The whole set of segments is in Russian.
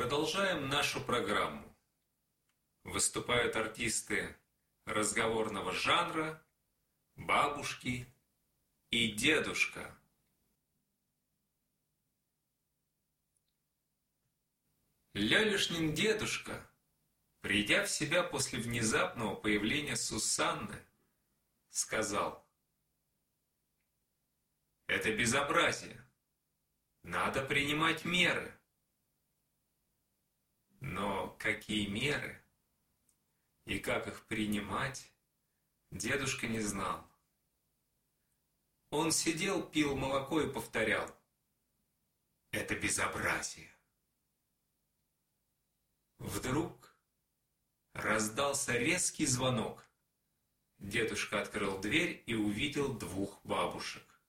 Продолжаем нашу программу. Выступают артисты разговорного жанра, бабушки и дедушка. Лялишнин дедушка, придя в себя после внезапного появления Сусанны, сказал, «Это безобразие. Надо принимать меры». Но какие меры и как их принимать, дедушка не знал. Он сидел, пил молоко и повторял. Это безобразие. Вдруг раздался резкий звонок. Дедушка открыл дверь и увидел двух бабушек.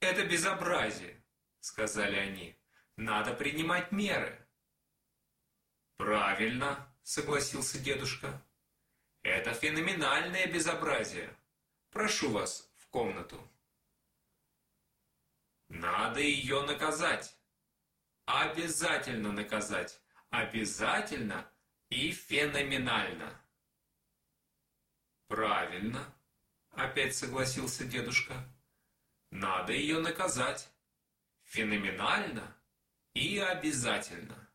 «Это безобразие», — сказали они. «Надо принимать меры». «Правильно», — согласился дедушка. «Это феноменальное безобразие. Прошу вас в комнату». «Надо ее наказать. Обязательно наказать. Обязательно и феноменально». «Правильно», — опять согласился дедушка. «Надо ее наказать. Феноменально и обязательно».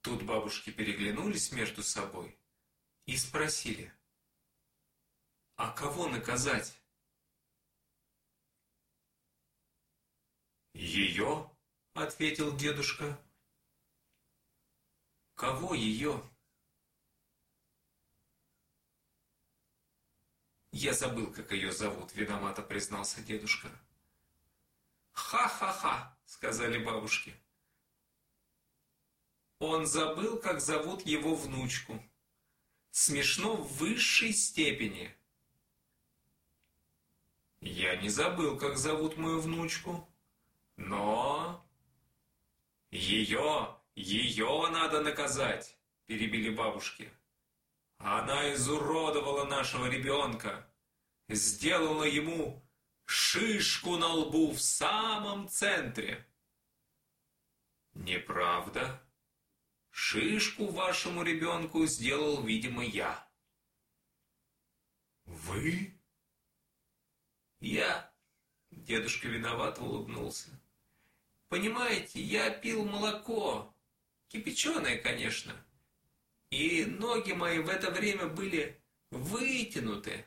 Тут бабушки переглянулись между собой и спросили, «А кого наказать?» «Ее?» — ответил дедушка. «Кого ее?» «Я забыл, как ее зовут», — виновато признался дедушка. «Ха-ха-ха!» — сказали бабушки. Он забыл, как зовут его внучку. Смешно в высшей степени. Я не забыл, как зовут мою внучку, но... Ее, ее надо наказать, перебили бабушки. Она изуродовала нашего ребенка, сделала ему шишку на лбу в самом центре. Неправда, Шишку вашему ребенку сделал, видимо, я. Вы? Я. Дедушка виновато улыбнулся. Понимаете, я пил молоко. Кипяченое, конечно. И ноги мои в это время были вытянуты.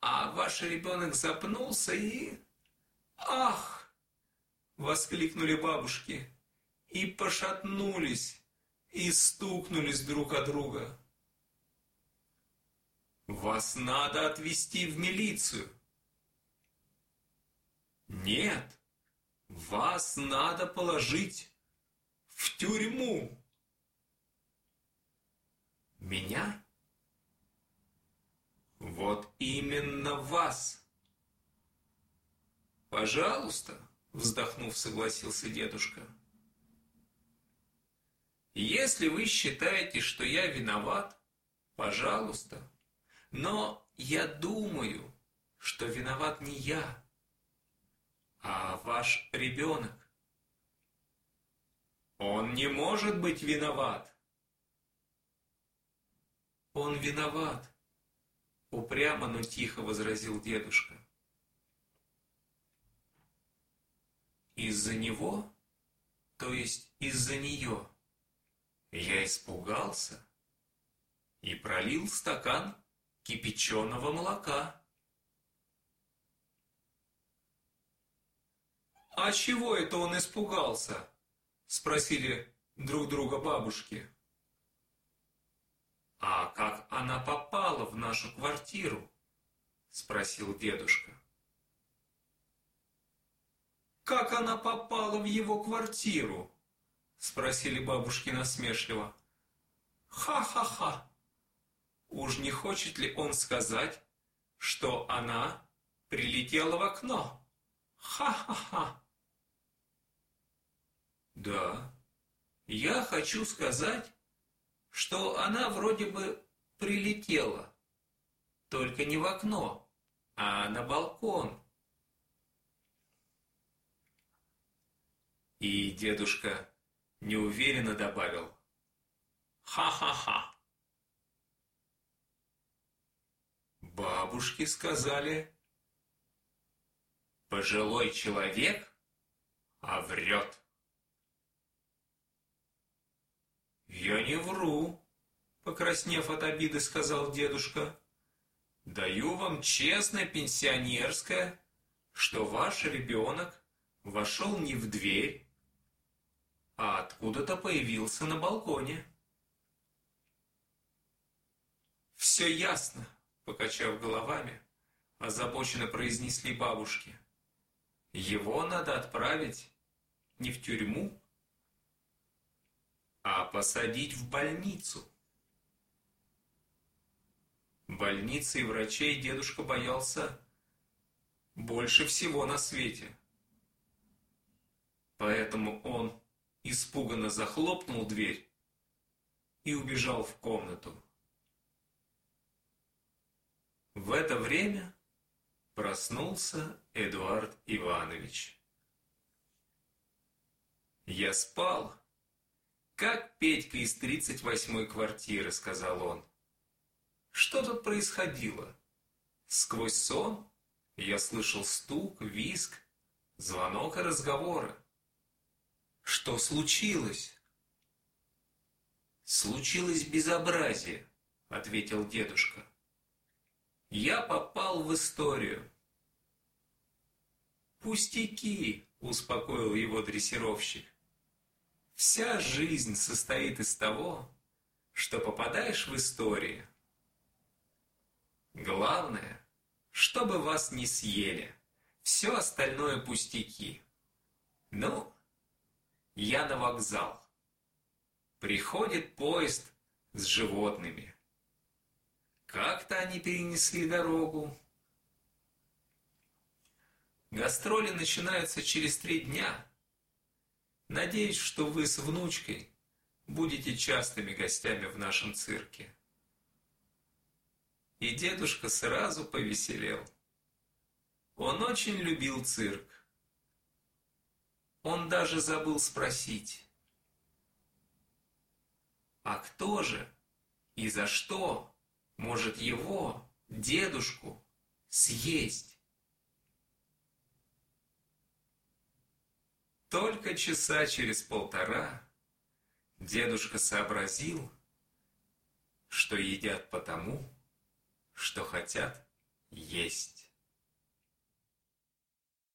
А ваш ребенок запнулся и... Ах! Воскликнули бабушки и пошатнулись и стукнулись друг от друга. «Вас надо отвезти в милицию!» «Нет, вас надо положить в тюрьму!» «Меня?» «Вот именно вас!» «Пожалуйста!» — вздохнув, согласился дедушка. Если вы считаете, что я виноват, пожалуйста. Но я думаю, что виноват не я, а ваш ребенок. Он не может быть виноват. Он виноват, упрямо, но тихо возразил дедушка. Из-за него, то есть из-за нее, я испугался и пролил стакан кипяченого молока. «А чего это он испугался?» – спросили друг друга бабушки. «А как она попала в нашу квартиру?» – спросил дедушка. «Как она попала в его квартиру?» Спросили бабушки насмешливо. Ха-ха-ха! Уж не хочет ли он сказать, что она прилетела в окно? Ха-ха-ха! Да, я хочу сказать, что она вроде бы прилетела, только не в окно, а на балкон. И дедушка неуверенно добавил «Ха-ха-ха». Бабушки сказали «Пожилой человек, а врет». «Я не вру», — покраснев от обиды, сказал дедушка. «Даю вам честное пенсионерское, что ваш ребенок вошел не в дверь, а откуда-то появился на балконе». «Все ясно», — покачав головами, озабоченно произнесли бабушки. «Его надо отправить не в тюрьму, а посадить в больницу. Больницы и врачей дедушка боялся больше всего на свете. Поэтому он испуганно захлопнул дверь и убежал в комнату. В это время проснулся Эдуард Иванович. Я спал, «Как Петька из 38-й квартиры», — сказал он. «Что тут происходило?» Сквозь сон я слышал стук, визг, звонок и разговоры. «Что случилось?» «Случилось безобразие», — ответил дедушка. «Я попал в историю». «Пустяки», — успокоил его дрессировщик. Вся жизнь состоит из того, что попадаешь в историю. Главное, чтобы вас не съели. Все остальное пустяки. Ну, я на вокзал. Приходит поезд с животными. Как-то они перенесли дорогу. Гастроли начинаются через три дня. Надеюсь, что вы с внучкой будете частыми гостями в нашем цирке. И дедушка сразу повеселел. Он очень любил цирк. Он даже забыл спросить, а кто же и за что может его, дедушку, съесть? Только часа через полтора дедушка сообразил, что едят потому, что хотят есть.